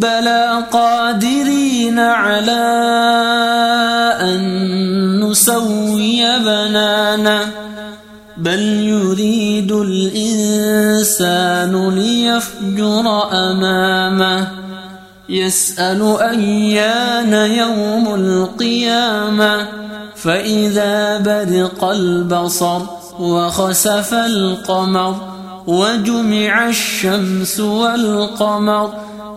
بلى قادرين على أن نسوي بنانه بل يريد الإنسان ليفجر أمامه. يسأل أيان يوم القيامة فإذا برق البصر وخسف القمر وجمع الشمس والقمر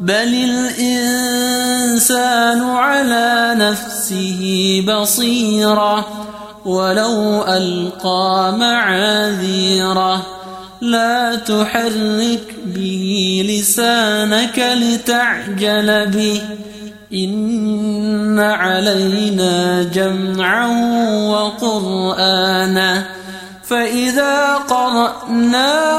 بل الإنسان على نفسه بصيرة ولو ألقى معاذيره لا تحرك به لسانك لتعجل به إن علينا جمعا وقرآنا فإذا